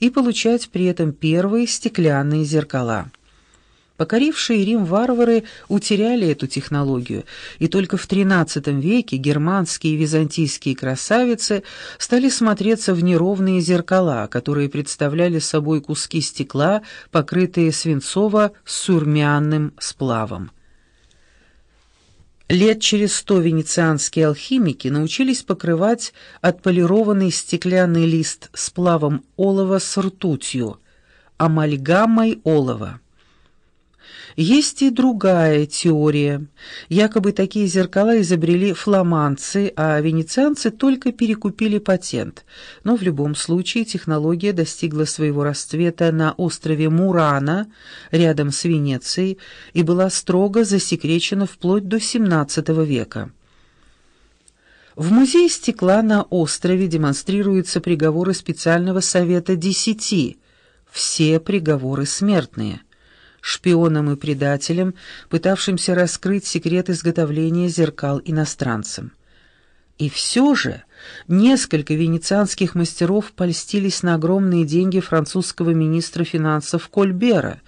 и получать при этом первые стеклянные зеркала. Покорившие Рим варвары утеряли эту технологию, и только в XIII веке германские и византийские красавицы стали смотреться в неровные зеркала, которые представляли собой куски стекла, покрытые свинцово-сурмянным сплавом. Лет через сто венецианские алхимики научились покрывать отполированный стеклянный лист сплавом олова с ртутью, амальгамой олова. Есть и другая теория. Якобы такие зеркала изобрели фламандцы, а венецианцы только перекупили патент. Но в любом случае технология достигла своего расцвета на острове Мурана, рядом с Венецией, и была строго засекречена вплоть до XVII века. В музее стекла на острове демонстрируются приговоры специального совета десяти. Все приговоры смертные шпионом и предателем, пытавшимся раскрыть секрет изготовления зеркал иностранцам. И все же несколько венецианских мастеров польстились на огромные деньги французского министра финансов Кольбера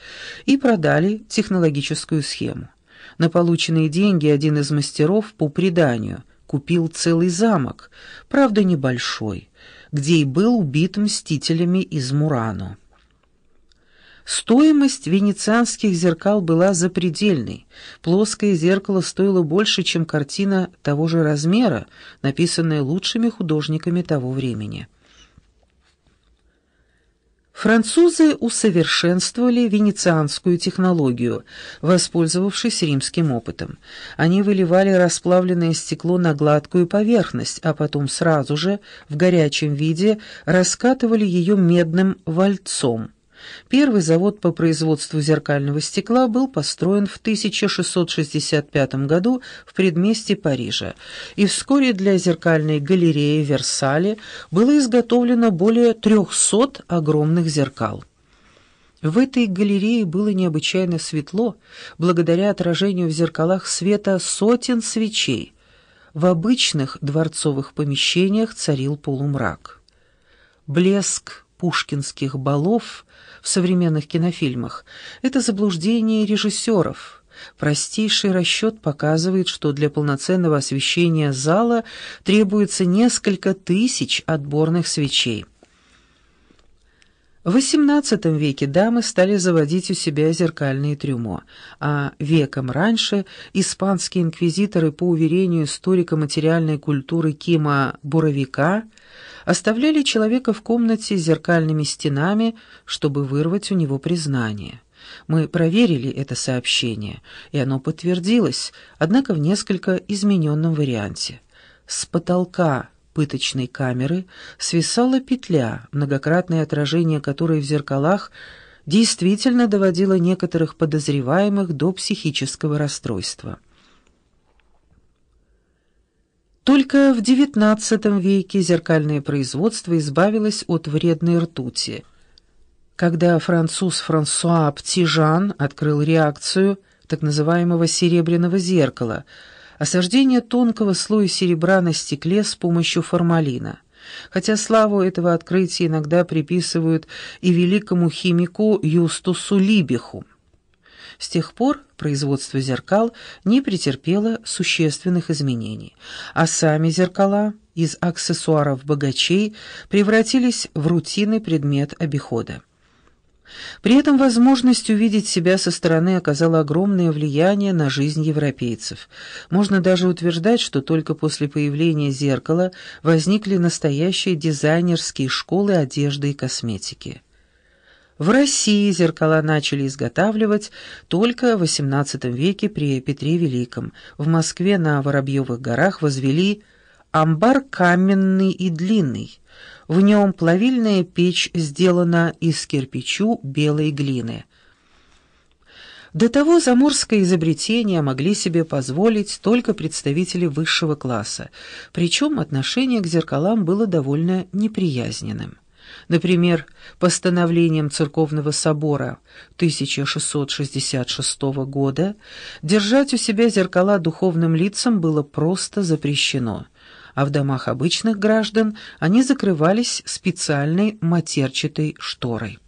и продали технологическую схему. На полученные деньги один из мастеров, по преданию, купил целый замок, правда небольшой, где и был убит мстителями из Мурано. Стоимость венецианских зеркал была запредельной. Плоское зеркало стоило больше, чем картина того же размера, написанная лучшими художниками того времени. Французы усовершенствовали венецианскую технологию, воспользовавшись римским опытом. Они выливали расплавленное стекло на гладкую поверхность, а потом сразу же, в горячем виде, раскатывали ее медным вальцом – Первый завод по производству зеркального стекла был построен в 1665 году в предместье Парижа, и вскоре для зеркальной галереи в Версале было изготовлено более 300 огромных зеркал. В этой галерее было необычайно светло, благодаря отражению в зеркалах света сотен свечей. В обычных дворцовых помещениях царил полумрак. Блеск пушкинских балов в современных кинофильмах — это заблуждение режиссеров. Простейший расчет показывает, что для полноценного освещения зала требуется несколько тысяч отборных свечей. В XVIII веке дамы стали заводить у себя зеркальные трюмо, а веком раньше испанские инквизиторы, по уверению историка материальной культуры Кима Буровика, оставляли человека в комнате с зеркальными стенами, чтобы вырвать у него признание. Мы проверили это сообщение, и оно подтвердилось, однако в несколько измененном варианте. С потолка пыточной камеры свисала петля, многократное отражение которой в зеркалах действительно доводило некоторых подозреваемых до психического расстройства. Только в XIX веке зеркальное производство избавилось от вредной ртути. Когда француз Франсуа Птижан открыл реакцию так называемого «серебряного зеркала», осаждение тонкого слоя серебра на стекле с помощью формалина. Хотя славу этого открытия иногда приписывают и великому химику Юстусу Либиху. С тех пор производство зеркал не претерпело существенных изменений, а сами зеркала из аксессуаров богачей превратились в рутинный предмет обихода. При этом возможность увидеть себя со стороны оказала огромное влияние на жизнь европейцев. Можно даже утверждать, что только после появления зеркала возникли настоящие дизайнерские школы одежды и косметики. В России зеркала начали изготавливать только в XVIII веке при Петре Великом. В Москве на Воробьевых горах возвели амбар каменный и длинный. В нем плавильная печь сделана из кирпичу белой глины. До того заморское изобретение могли себе позволить только представители высшего класса, причем отношение к зеркалам было довольно неприязненным. Например, постановлением Церковного собора 1666 года держать у себя зеркала духовным лицам было просто запрещено, а в домах обычных граждан они закрывались специальной матерчатой шторой.